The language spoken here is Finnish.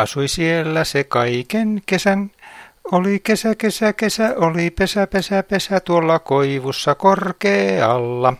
Asui siellä se kaiken kesän. Oli kesä, kesä, kesä, oli pesä, pesä, pesä tuolla koivussa korkealla.